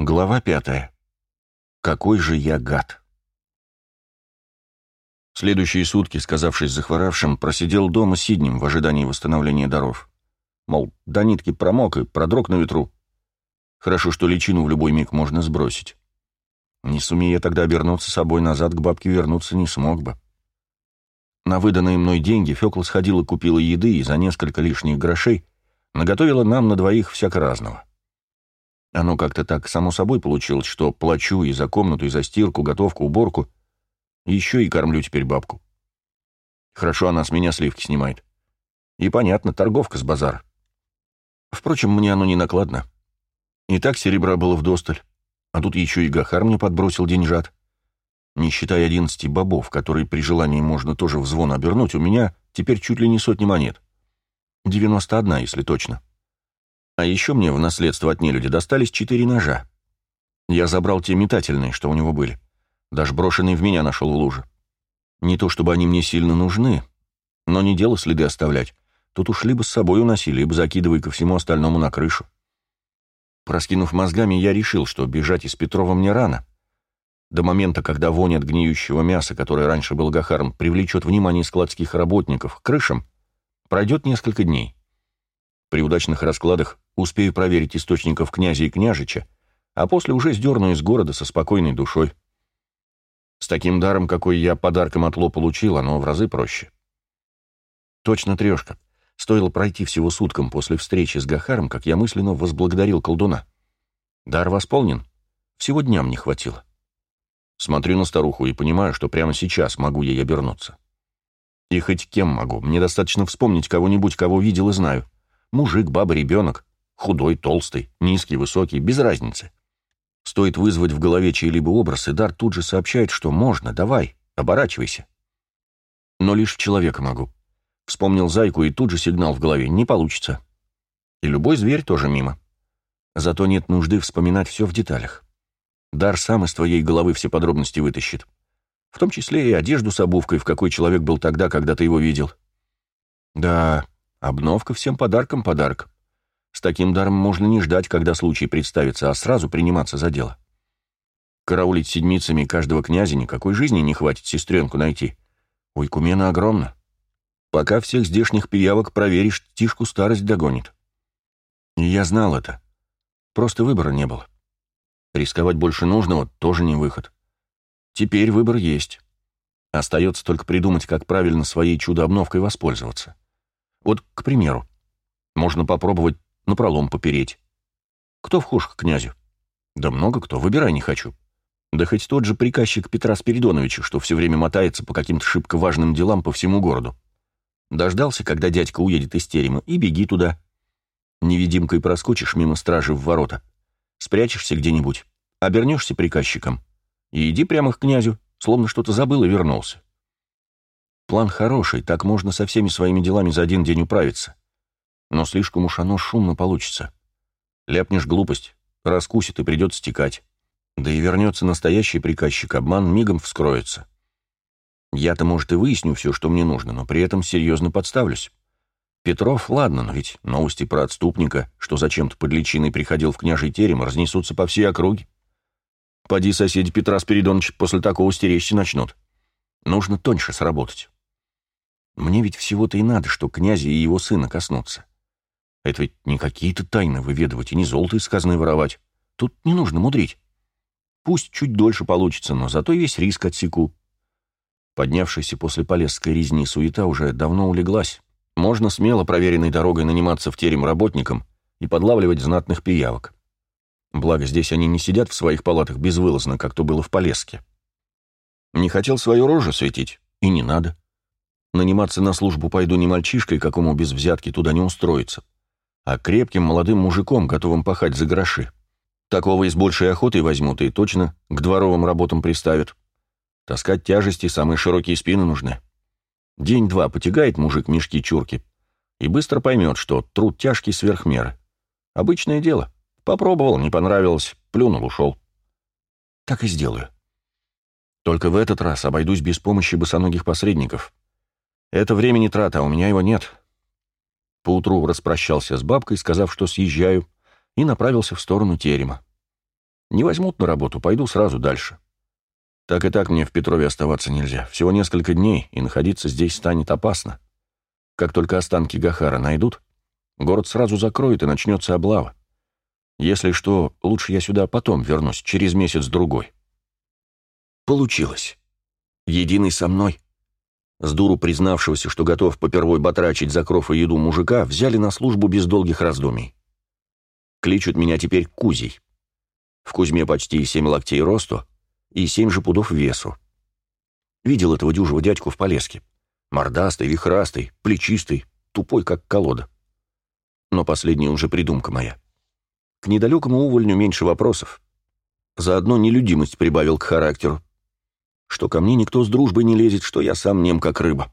Глава пятая. Какой же я гад. Следующие сутки, сказавшись захворавшим, просидел дома сиднем в ожидании восстановления даров. Мол, до нитки промок и продрог на ветру. Хорошо, что личину в любой миг можно сбросить. Не сумея тогда обернуться собой назад, к бабке вернуться не смог бы. На выданные мной деньги Фёкла сходила купила еды и за несколько лишних грошей наготовила нам на двоих всяко разного. Оно как-то так само собой получилось, что плачу и за комнату, и за стирку, готовку, уборку. Еще и кормлю теперь бабку. Хорошо она с меня сливки снимает. И понятно, торговка с базара. Впрочем, мне оно не накладно. И так серебра было вдосталь. А тут еще и Гахар мне подбросил деньжат. Не считая одиннадцати бобов, которые при желании можно тоже в звон обернуть, у меня теперь чуть ли не сотни монет. Девяносто одна, если точно. А еще мне в наследство от нелюди достались четыре ножа. Я забрал те метательные, что у него были. Даже брошенные в меня нашел в луже. Не то чтобы они мне сильно нужны, но не дело следы оставлять. Тут уж либо с собой уноси, либо закидывай ко всему остальному на крышу. Проскинув мозгами, я решил, что бежать из Петрова мне рано. До момента, когда вонь от гниющего мяса, которое раньше был Гахаром, привлечет внимание складских работников к крышам, пройдет несколько дней. При удачных раскладах успею проверить источников князя и княжича, а после уже сдерну из города со спокойной душой. С таким даром, какой я подарком от Ло получил, оно в разы проще. Точно трешка. Стоило пройти всего суткам после встречи с Гахаром, как я мысленно возблагодарил колдуна. Дар восполнен. Всего дня мне хватило. Смотрю на старуху и понимаю, что прямо сейчас могу ей обернуться. И хоть кем могу, мне достаточно вспомнить кого-нибудь, кого видел и знаю. Мужик, баба, ребенок. Худой, толстый, низкий, высокий, без разницы. Стоит вызвать в голове чей-либо образ, и дар тут же сообщает, что можно, давай, оборачивайся. Но лишь человека могу. Вспомнил зайку, и тут же сигнал в голове, не получится. И любой зверь тоже мимо. Зато нет нужды вспоминать все в деталях. Дар сам из твоей головы все подробности вытащит. В том числе и одежду с обувкой, в какой человек был тогда, когда ты его видел. Да, Обновка всем подарком подарок. С таким даром можно не ждать, когда случай представится, а сразу приниматься за дело. Караулить седмицами каждого князя никакой жизни не хватит сестренку найти. У Икумена огромно. Пока всех здешних пиявок проверишь, тишку старость догонит. И я знал это. Просто выбора не было. Рисковать больше нужного тоже не выход. Теперь выбор есть. Остается только придумать, как правильно своей чудо-обновкой воспользоваться. Вот, к примеру, можно попробовать напролом попереть. Кто вхож к князю? Да много кто, выбирай не хочу. Да хоть тот же приказчик Петра Спиридоновича, что все время мотается по каким-то шибко важным делам по всему городу. Дождался, когда дядька уедет из терема, и беги туда. Невидимкой проскочишь мимо стражи в ворота. Спрячешься где-нибудь, обернешься приказчиком и иди прямо к князю, словно что-то забыл и вернулся. План хороший, так можно со всеми своими делами за один день управиться. Но слишком уж оно шумно получится. Ляпнешь глупость, раскусит и придется стекать. Да и вернется настоящий приказчик, обман мигом вскроется. Я-то, может, и выясню все, что мне нужно, но при этом серьезно подставлюсь. Петров, ладно, но ведь новости про отступника, что зачем-то под личиной приходил в княжий терем, разнесутся по всей округе. Поди соседи Петра Спиридоновича после такого стеречься начнут. Нужно тоньше сработать. Мне ведь всего-то и надо, что князя и его сына коснуться. Это ведь не какие-то тайны выведывать и не золото из казны воровать. Тут не нужно мудрить. Пусть чуть дольше получится, но зато весь риск отсеку. Поднявшаяся после Полесской резни суета уже давно улеглась. Можно смело проверенной дорогой наниматься в терем работникам и подлавливать знатных пиявок. Благо, здесь они не сидят в своих палатах безвылазно, как то было в Полеске. Не хотел свою рожу светить, и не надо. Наниматься на службу пойду не мальчишкой, какому без взятки туда не устроиться, а крепким молодым мужиком, готовым пахать за гроши. Такого и с большей охотой возьмут и точно к дворовым работам приставят. Таскать тяжести, самые широкие спины нужны. День-два потягает мужик мешки-чурки и быстро поймет, что труд тяжкий сверх меры. Обычное дело. Попробовал, не понравилось, плюнул, ушел. Так и сделаю. Только в этот раз обойдусь без помощи босоногих посредников. Это времени трата, а у меня его нет. Поутру распрощался с бабкой, сказав, что съезжаю, и направился в сторону терема. Не возьмут на работу, пойду сразу дальше. Так и так мне в Петрове оставаться нельзя. Всего несколько дней, и находиться здесь станет опасно. Как только останки Гахара найдут, город сразу закроют и начнется облава. Если что, лучше я сюда потом вернусь, через месяц-другой. Получилось. Единый со мной. С дуру признавшегося, что готов попервой батрачить за кров и еду мужика, взяли на службу без долгих раздумий. Кличут меня теперь Кузей. В Кузьме почти семь локтей росту и семь же пудов весу. Видел этого дюжего дядьку в Полеске. Мордастый, вихрастый, плечистый, тупой, как колода. Но последняя уже придумка моя. К недалекому увольню меньше вопросов. Заодно нелюдимость прибавил к характеру. Что ко мне никто с дружбой не лезет, что я сам нем как рыба.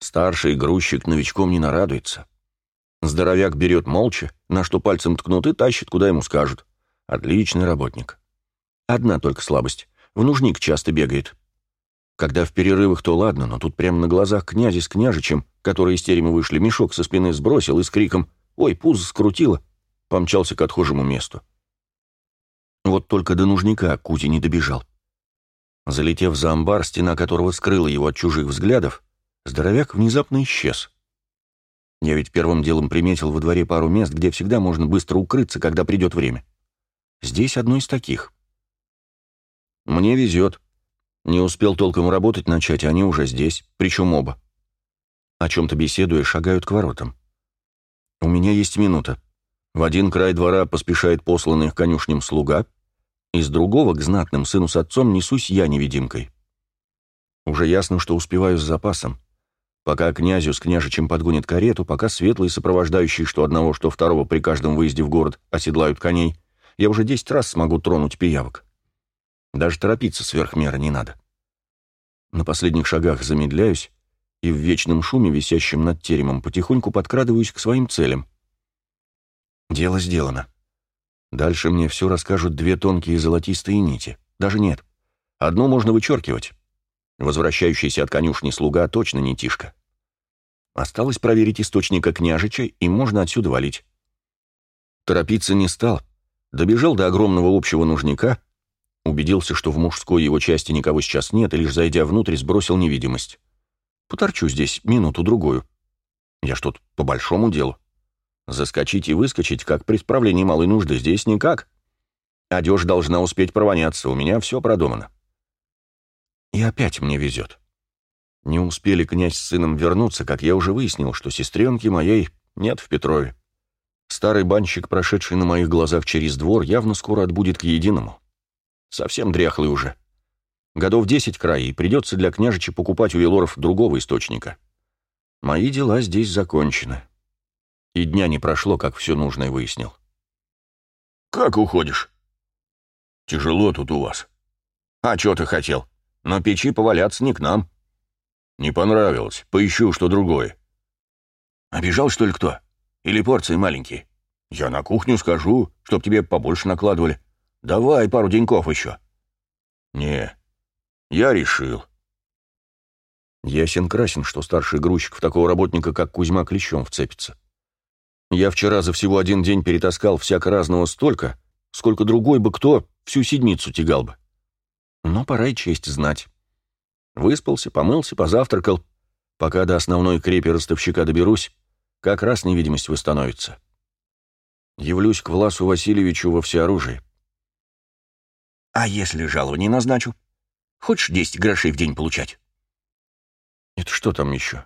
Старший грузчик новичком не нарадуется. Здоровяк берет молча, на что пальцем ткнут и тащит, куда ему скажут. Отличный работник. Одна только слабость. В нужник часто бегает. Когда в перерывах, то ладно, но тут прямо на глазах князи с княжичем, которые из терема вышли, мешок со спины сбросил и с криком «Ой, пузо скрутило!» помчался к отхожему месту. Вот только до нужника Кузя не добежал. Залетев за амбар, стена которого скрыла его от чужих взглядов, здоровяк внезапно исчез. Я ведь первым делом приметил во дворе пару мест, где всегда можно быстро укрыться, когда придет время. Здесь одно из таких. Мне везет. Не успел толком работать начать, а они уже здесь, причем оба. О чем-то беседуя, шагают к воротам. У меня есть минута. В один край двора поспешает посланный к конюшням слуга, из другого к знатным сыну с отцом несусь я невидимкой. Уже ясно, что успеваю с запасом. Пока князю с княжичем подгонят карету, пока светлые сопровождающие что одного, что второго при каждом выезде в город оседлают коней, я уже десять раз смогу тронуть пиявок. Даже торопиться сверх меры не надо. На последних шагах замедляюсь и в вечном шуме, висящем над теремом, потихоньку подкрадываюсь к своим целям. Дело сделано. Дальше мне все расскажут две тонкие золотистые нити. Даже нет. Одну можно вычеркивать. Возвращающийся от конюшни слуга точно не тишка. Осталось проверить источника княжича, и можно отсюда валить. Торопиться не стал. Добежал до огромного общего нужника, убедился, что в мужской его части никого сейчас нет, и лишь зайдя внутрь, сбросил невидимость. Поторчу здесь минуту-другую. Я что-то по большому делу. Заскочить и выскочить, как при справлении малой нужды, здесь никак. Одежда должна успеть провоняться, у меня все продумано. И опять мне везет. Не успели князь с сыном вернуться, как я уже выяснил, что сестренки моей нет в Петрове. Старый банщик, прошедший на моих глазах через двор, явно скоро отбудет к единому. Совсем дряхлый уже. Годов десять край, и придется для княжича покупать у Велоров другого источника. Мои дела здесь закончены. И дня не прошло, как все нужное выяснил. «Как уходишь?» «Тяжело тут у вас». «А что ты хотел? На печи поваляться не к нам». «Не понравилось. Поищу что другое». «Обижал, что ли, кто? Или порции маленькие?» «Я на кухню скажу, чтоб тебе побольше накладывали. Давай пару деньков еще». «Не, я решил». Ясен красен, что старший грузчик в такого работника, как Кузьма, клещом вцепится. Я вчера за всего один день перетаскал всяко разного столько, сколько другой бы кто всю седмицу тягал бы. Но пора и честь знать. Выспался, помылся, позавтракал. Пока до основной крепи ростовщика доберусь, как раз невидимость восстановится. Явлюсь к Власу Васильевичу во всеоружии. «А если жалование назначу? Хочешь десять грошей в день получать?» «Это что там еще?»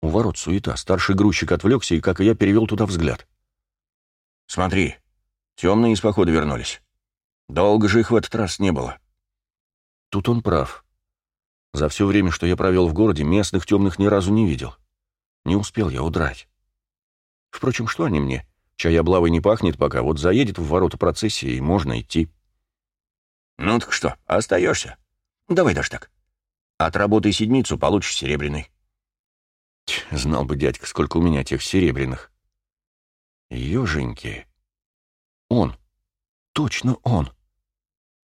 У ворот суета. Старший грузчик отвлекся, и, как и я, перевел туда взгляд. «Смотри, темные из похода вернулись. Долго же их в этот раз не было». Тут он прав. За все время, что я провел в городе, местных темных ни разу не видел. Не успел я удрать. Впрочем, что они мне? Чай облавой не пахнет пока, вот заедет в ворота процессии, и можно идти. «Ну так что, остаешься? Давай даже так. Отработай седмицу, получишь серебряный». Знал бы дядька, сколько у меня тех серебряных. Ёженьки. Он. Точно он.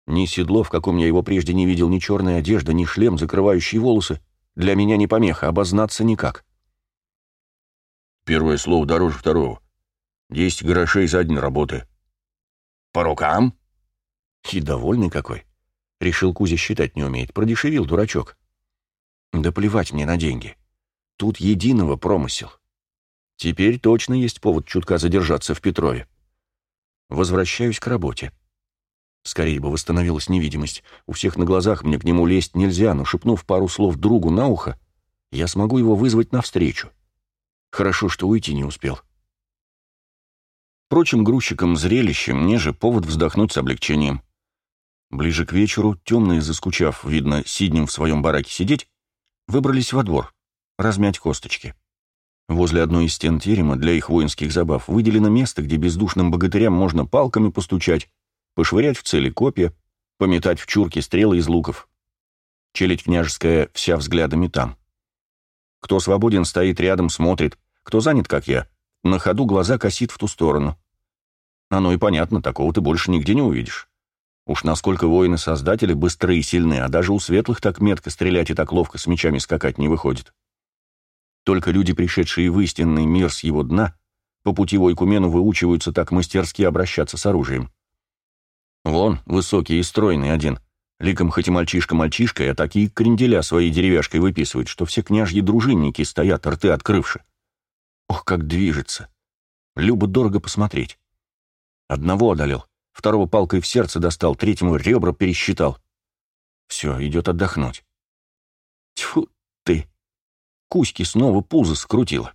Ни седло, в каком я его прежде не видел, ни черная одежда, ни шлем, закрывающий волосы. Для меня не помеха, обознаться никак. Первое слово дороже второго. Десять грошей за день работы. По рукам? И довольный какой. Решил Кузя считать не умеет. Продешевил, дурачок. Да плевать мне на деньги. Тут единого промысел. Теперь точно есть повод чутка задержаться в Петрове. Возвращаюсь к работе. Скорее бы восстановилась невидимость. У всех на глазах мне к нему лезть нельзя, но шепнув пару слов другу на ухо, я смогу его вызвать навстречу. Хорошо, что уйти не успел. Впрочем, грузчикам зрелище, мне же повод вздохнуть с облегчением. Ближе к вечеру, темные, заскучав, видно, сиднем в своем бараке сидеть, выбрались во двор, размять косточки. Возле одной из стен терема для их воинских забав выделено место, где бездушным богатырям можно палками постучать, пошвырять в цели копья, пометать в чурки стрелы из луков. Челядь княжеская вся взглядами там. Кто свободен, стоит рядом, смотрит. Кто занят, как я, на ходу глаза косит в ту сторону. Оно и понятно, такого ты больше нигде не увидишь. Уж насколько воины-создатели быстры и сильны, а даже у светлых так метко стрелять и так ловко с мечами скакать не выходит. Только люди, пришедшие в истинный мир с его дна, по пути в Ойкумену выучиваются так мастерски обращаться с оружием. Вон, высокий и стройный один, ликом хоть и мальчишка-мальчишкой, а такие кренделя своей деревяшкой выписывают, что все княжьи дружинники стоят, рты открывши. Ох, как движется! Любо дорого посмотреть. Одного одолел, Второго палкой в сердце достал, третьему ребра пересчитал. Все, идет отдохнуть. Тьфу ты! Кузьки снова пузо скрутило.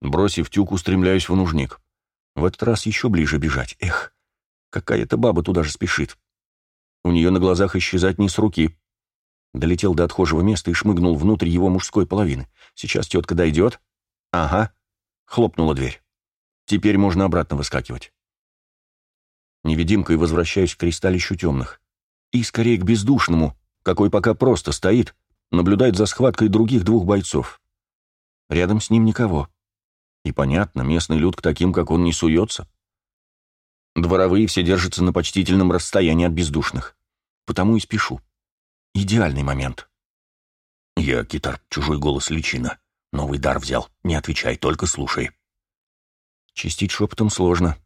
Бросив тюк, устремляюсь в нужник. В этот раз еще ближе бежать. Эх, какая-то баба туда же спешит. У нее на глазах исчезать не с руки. Долетел до отхожего места и шмыгнул внутрь его мужской половины. Сейчас тетка дойдет. Ага. Хлопнула дверь. Теперь можно обратно выскакивать невидимкой возвращаюсь к кристаллищу темных. И скорее к бездушному, какой пока просто стоит, наблюдает за схваткой других двух бойцов. Рядом с ним никого. И понятно, местный люд к таким, как он, не суется. Дворовые все держатся на почтительном расстоянии от бездушных. Потому и спешу. Идеальный момент. Я, китар, чужой голос личина. Новый дар взял. Не отвечай, только слушай. Чистить шепотом сложно.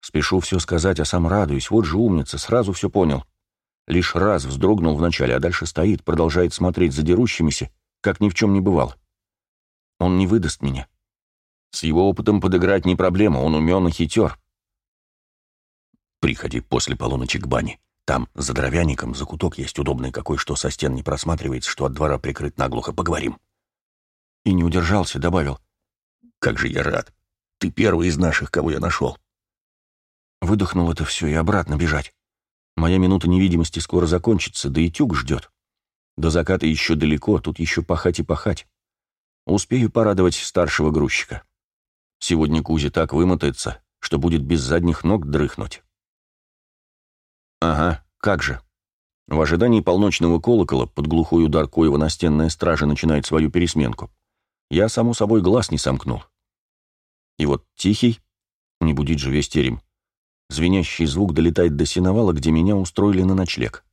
Спешу все сказать, а сам радуюсь. Вот же умница, сразу все понял. Лишь раз вздрогнул вначале, а дальше стоит, продолжает смотреть за дерущимися, как ни в чем не бывал. Он не выдаст меня. С его опытом подыграть не проблема, он умен и хитер. Приходи после полуночи к бане. Там, за дровяником, закуток есть удобный какой, что со стен не просматривается, что от двора прикрыт наглухо. Поговорим. И не удержался, добавил. Как же я рад. Ты первый из наших, кого я нашел. Выдохнул это все и обратно бежать. Моя минута невидимости скоро закончится, да и тюк ждет. До заката еще далеко, тут еще пахать и пахать. Успею порадовать старшего грузчика. Сегодня Кузя так вымотается, что будет без задних ног дрыхнуть. Ага, как же. В ожидании полночного колокола под глухой удар коего настенная стража начинает свою пересменку. Я, само собой, глаз не сомкнул. И вот тихий, не будить же весь терем, Звенящий звук долетает до сеновала, где меня устроили на ночлег.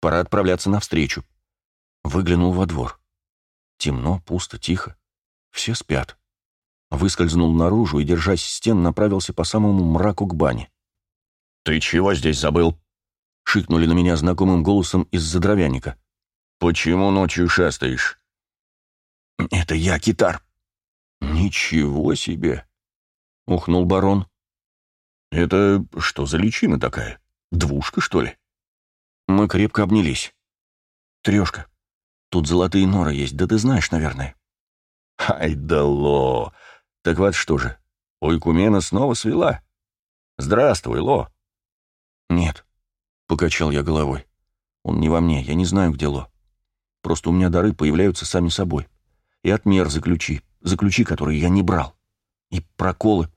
Пора отправляться навстречу. Выглянул во двор. Темно, пусто, тихо. Все спят. Выскользнул наружу и, держась стен, направился по самому мраку к бане. «Ты чего здесь забыл?» — шикнули на меня знакомым голосом из-за дровяника. «Почему ночью шастаешь?» «Это я, китар». «Ничего себе!» — ухнул барон. «Это что за личина такая? Двушка, что ли?» Мы крепко обнялись. «Трешка. Тут золотые норы есть, да ты знаешь, наверное». «Ай да ло! Так вот что же, Ойкумена снова свела? Здравствуй, ло!» «Нет», — покачал я головой. «Он не во мне, я не знаю, где ло. Просто у меня дары появляются сами собой. И отмер заключи, заключи, которые я не брал. И проколы,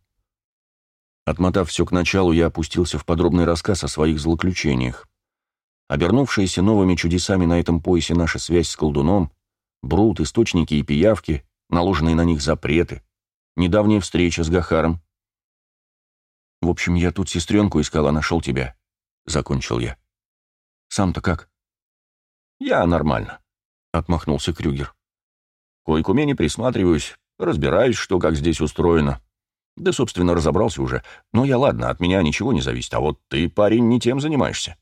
Отмотав все к началу, я опустился в подробный рассказ о своих злоключениях. Обернувшиеся новыми чудесами на этом поясе наша связь с колдуном, брут, источники и пиявки, наложенные на них запреты, недавняя встреча с Гахаром. «В общем, я тут сестренку искал, а нашел тебя», — закончил я. «Сам-то как?» «Я нормально», — отмахнулся Крюгер. «К Ойкумене присматриваюсь, разбираюсь, что как здесь устроено. Да, собственно, разобрался уже. Но я ладно, от меня ничего не зависит, а вот ты, парень, не тем занимаешься.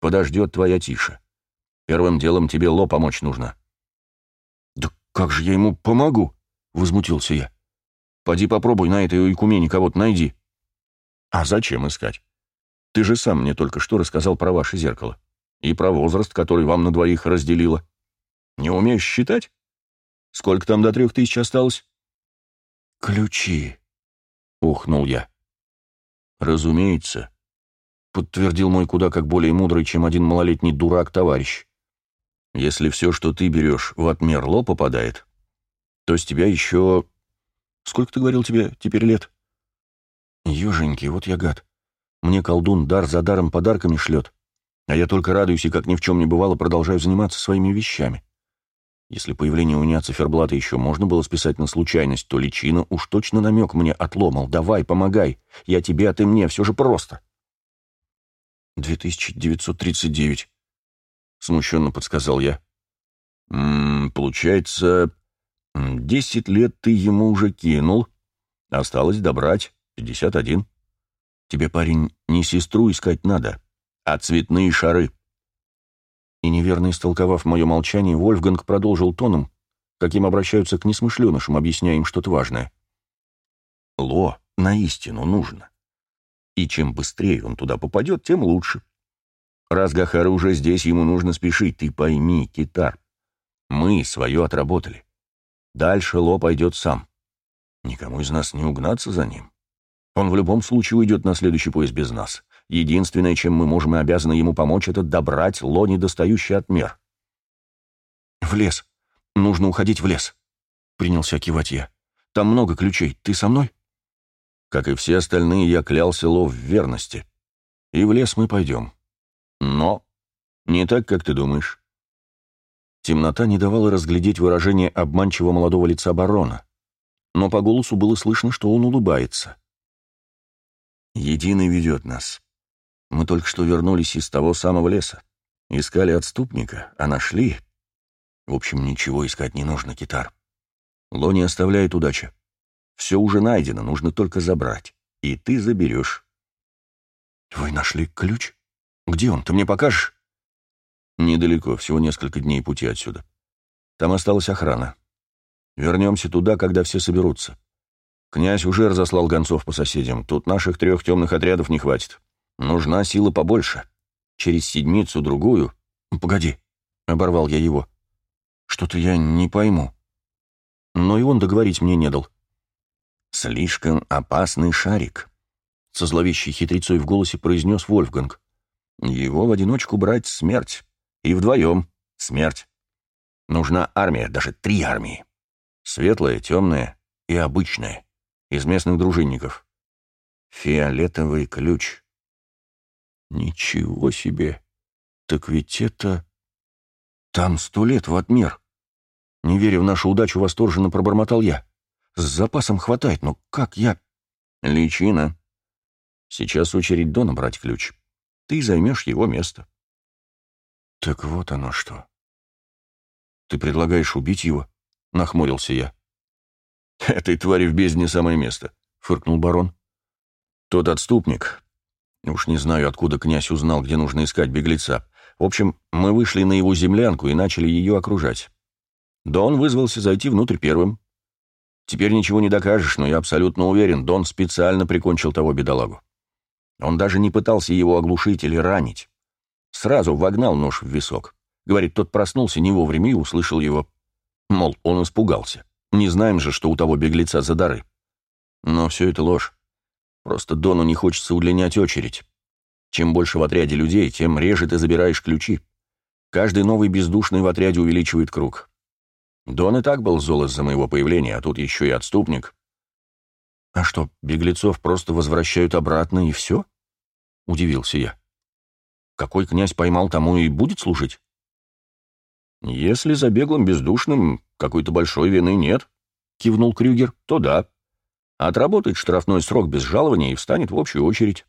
Подождет твоя тише. Первым делом тебе Ло помочь нужно». «Да как же я ему помогу?» — возмутился я. «Поди попробуй на этой Икумене кого-то найди». «А зачем искать? Ты же сам мне только что рассказал про ваше зеркало. И про возраст, который вам на двоих разделило. Не умеешь считать? Сколько там до трех тысяч осталось?» «Ключи», — ухнул я. «Разумеется», — подтвердил мой куда как более мудрый, чем один малолетний дурак товарищ. Если все, что ты берешь, в отмерло попадает, то с тебя еще... Сколько ты говорил тебе теперь лет? Еженьки, вот я гад. Мне колдун дар за даром подарками шлет, а я только радуюсь и, как ни в чем не бывало, продолжаю заниматься своими вещами. Если появление у меня циферблата еще можно было списать на случайность, то личина уж точно намек мне отломал. Давай, помогай. Я тебе, а ты мне. Все же просто. 2939. — смущенно подсказал я. «М -м, «Получается, десять лет ты ему уже кинул. Осталось добрать пятьдесят один. Тебе, парень, не сестру искать надо, а цветные шары». И неверно истолковав мое молчание, Вольфганг продолжил тоном, каким обращаются к несмышленышам, объясняя им что-то важное. «Ло на истину нужно. И чем быстрее он туда попадет, тем лучше. Раз Гахара уже здесь, ему нужно спешить, ты пойми, Китар. Мы свое отработали. Дальше Ло пойдет сам. Никому из нас не угнаться за ним. Он в любом случае уйдет на следующий поезд без нас. Единственное, чем мы можем и обязаны ему помочь, это добрать Ло, недостающий от мер. «В лес. Нужно уходить в лес», — принялся кивать я. «Там много ключей. Ты со мной?» Как и все остальные, я клялся Ло в верности. И в лес мы пойдем. Но не так, как ты думаешь. Темнота не давала разглядеть выражение обманчивого молодого лица барона, но по голосу было слышно, что он улыбается. «Единый ведет нас. Мы только что вернулись из того самого леса. Искали отступника, а нашли. В общем, ничего искать не нужно, Китар. Лони оставляет удача. Все уже найдено, нужно только забрать. И ты заберешь». «Вы нашли ключ?» «Где он? Ты мне покажешь?» «Недалеко, всего несколько дней пути отсюда. Там осталась охрана. Вернемся туда, когда все соберутся. Князь уже разослал гонцов по соседям. Тут наших трех темных отрядов не хватит. Нужна сила побольше. Через седмицу-другую...» «Погоди», — оборвал я его. «Что-то я не пойму». Но и он договорить мне не дал. «Слишком опасный шарик», — со зловещей хитрецой в голосе произнес Вольфганг. Его в одиночку брать смерть. И вдвоем смерть. Нужна армия, даже три армии. Светлая, темная и обычная. Из местных дружинников. Фиолетовый ключ. Ничего себе. Так ведь это... Там сто лет в отмер. Не веря в нашу удачу, восторженно пробормотал я. С запасом хватает, но как я... Личина. Сейчас очередь Дона брать ключ ты займешь его место. Так вот оно что. Ты предлагаешь убить его? Нахмурился я. Этой твари в бездне самое место, фыркнул барон. Тот отступник. Уж не знаю, откуда князь узнал, где нужно искать беглеца. В общем, мы вышли на его землянку и начали ее окружать. Дон вызвался зайти внутрь первым. Теперь ничего не докажешь, но я абсолютно уверен, Дон специально прикончил того бедолагу. Он даже не пытался его оглушить или ранить. Сразу вогнал нож в висок. Говорит, тот проснулся не вовремя и услышал его. Мол, он испугался. Не знаем же, что у того беглеца за дары. Но все это ложь. Просто Дону не хочется удлинять очередь. Чем больше в отряде людей, тем реже ты забираешь ключи. Каждый новый бездушный в отряде увеличивает круг. Дон и так был зол из-за моего появления, а тут еще и отступник. «А что, беглецов просто возвращают обратно и все?» — удивился я. «Какой князь поймал, тому и будет служить?» «Если за беглым бездушным какой-то большой вины нет», — кивнул Крюгер, — «то да. Отработает штрафной срок без жалования и встанет в общую очередь.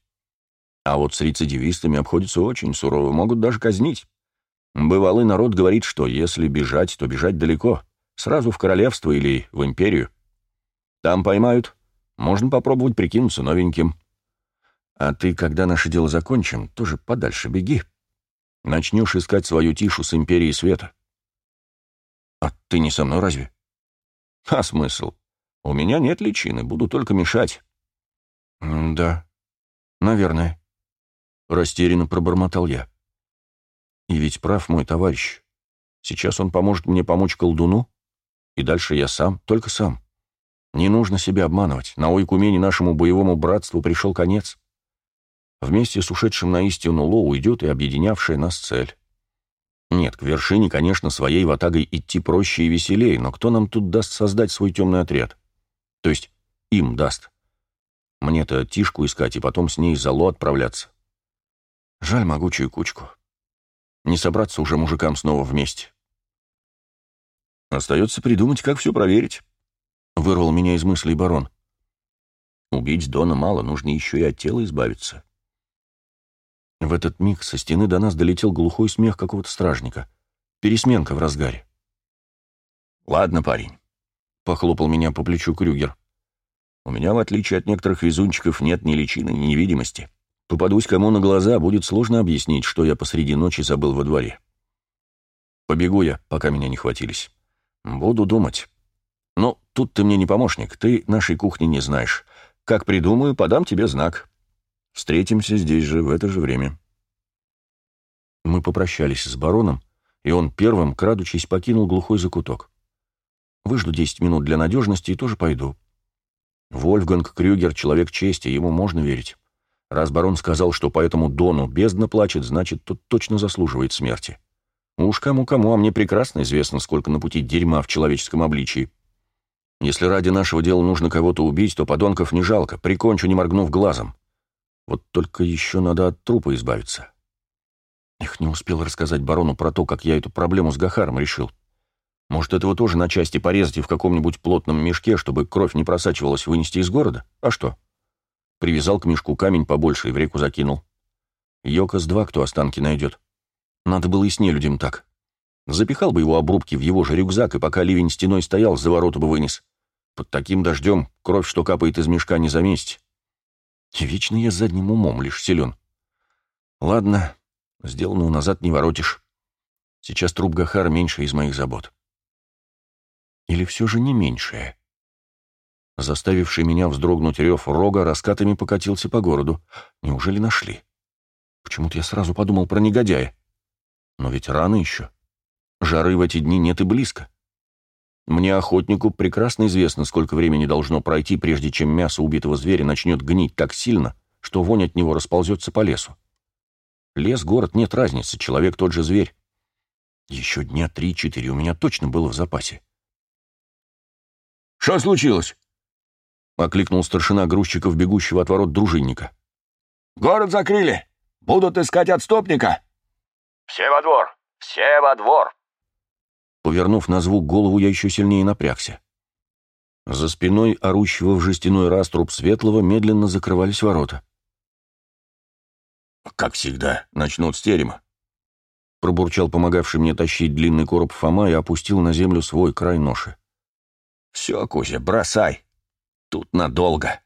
А вот с рецидивистами обходится очень сурово, могут даже казнить. Бывалый народ говорит, что если бежать, то бежать далеко, сразу в королевство или в империю. Там поймают, Можно попробовать прикинуться новеньким. А ты, когда наше дело закончим, тоже подальше беги. Начнешь искать свою тишу с Империи Света. А ты не со мной разве? А смысл? У меня нет личины, буду только мешать. да, наверное. Растерянно пробормотал я. И ведь прав мой товарищ. Сейчас он поможет мне помочь колдуну, и дальше я сам, только сам. Не нужно себя обманывать. На Ойкумене нашему боевому братству пришел конец. Вместе с ушедшим на истину Ло уйдет и объединявшая нас цель. Нет, к вершине, конечно, своей ватагой идти проще и веселее, но кто нам тут даст создать свой темный отряд? То есть им даст. Мне-то Тишку искать и потом с ней за отправляться. Жаль могучую кучку. Не собраться уже мужикам снова вместе. Остается придумать, как все проверить. Вырвал меня из мыслей барон. Убить Дона мало, нужно еще и от тела избавиться. В этот миг со стены до нас долетел глухой смех какого-то стражника. Пересменка в разгаре. «Ладно, парень», — похлопал меня по плечу Крюгер. «У меня, в отличие от некоторых везунчиков, нет ни личины, ни невидимости. Попадусь кому на глаза, будет сложно объяснить, что я посреди ночи забыл во дворе. Побегу я, пока меня не хватились. Буду думать. Но тут ты мне не помощник, ты нашей кухни не знаешь. Как придумаю, подам тебе знак. Встретимся здесь же, в это же время. Мы попрощались с бароном, и он первым, крадучись, покинул глухой закуток. Выжду десять минут для надежности и тоже пойду. Вольфганг Крюгер — человек чести, ему можно верить. Раз барон сказал, что по этому Дону бездна плачет, значит, тот точно заслуживает смерти. Уж кому-кому, а мне прекрасно известно, сколько на пути дерьма в человеческом обличии. Если ради нашего дела нужно кого-то убить, то подонков не жалко, прикончу, не моргнув глазом. Вот только еще надо от трупа избавиться. Их не успел рассказать барону про то, как я эту проблему с Гахаром решил. Может, этого тоже на части порезать и в каком-нибудь плотном мешке, чтобы кровь не просачивалась, вынести из города? А что? Привязал к мешку камень побольше и в реку закинул. Йокос-2 кто останки найдет. Надо было и с нелюдем так. Запихал бы его обрубки в его же рюкзак, и пока ливень стеной стоял, за ворота бы вынес. Под таким дождем кровь, что капает из мешка, не заметить. Вечно я задним умом лишь силен. Ладно, сделанного назад не воротишь. Сейчас труп Гахара меньше из моих забот. Или все же не меньшее? Заставивший меня вздрогнуть рев рога раскатами покатился по городу. Неужели нашли? Почему-то я сразу подумал про негодяя. Но ведь рано еще. Жары в эти дни нет и близко. Мне, охотнику, прекрасно известно, сколько времени должно пройти, прежде чем мясо убитого зверя начнет гнить так сильно, что вонь от него расползется по лесу. Лес, город, нет разницы, человек тот же зверь. Еще дня три-четыре у меня точно было в запасе. «Что случилось?» окликнул старшина грузчиков, бегущего от ворот дружинника. «Город закрыли! Будут искать отступника!» «Все во двор! Все во двор!» Повернув на звук голову, я еще сильнее напрягся. За спиной орущего в жестяной раструб светлого медленно закрывались ворота. «Как всегда, начнут с терема», — пробурчал помогавший мне тащить длинный короб Фома и опустил на землю свой край ноши. «Все, Кузя, бросай!» Тут надолго.